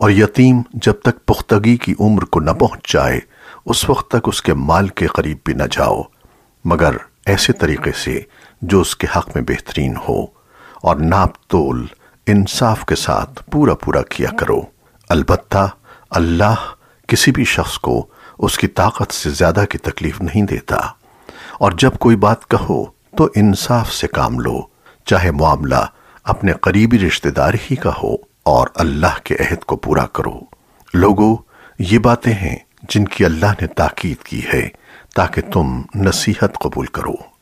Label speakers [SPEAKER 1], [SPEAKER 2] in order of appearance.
[SPEAKER 1] اور یتیم جب تک پختگی کی عمر کو نہ پہنچ جائے، اس وقت تک اس کے مال کے قریب بھی نہ جاؤ۔ مگر ایسے طریقے سے جو اس کے حق میں بہترین ہو، اور ناپ تول انصاف کے ساتھ پورا پورا کیا کرو۔ البتہ اللہ کسی بھی شخص کو اس کی طاقت سے زیادہ کی تکلیف نہیں دیتا۔ اور جب کوئی بات کہو تو انصاف سے کام لو، چاہے معاملہ اپنے قریبی رشتہ دار ہی کا ہو۔ اور اللہ کے عہد کو پورا کرو۔ لوگو، یہ باتیں ہیں جن کی اللہ نے تاکید کی ہے تاکہ تم نصیحت قبول کرو۔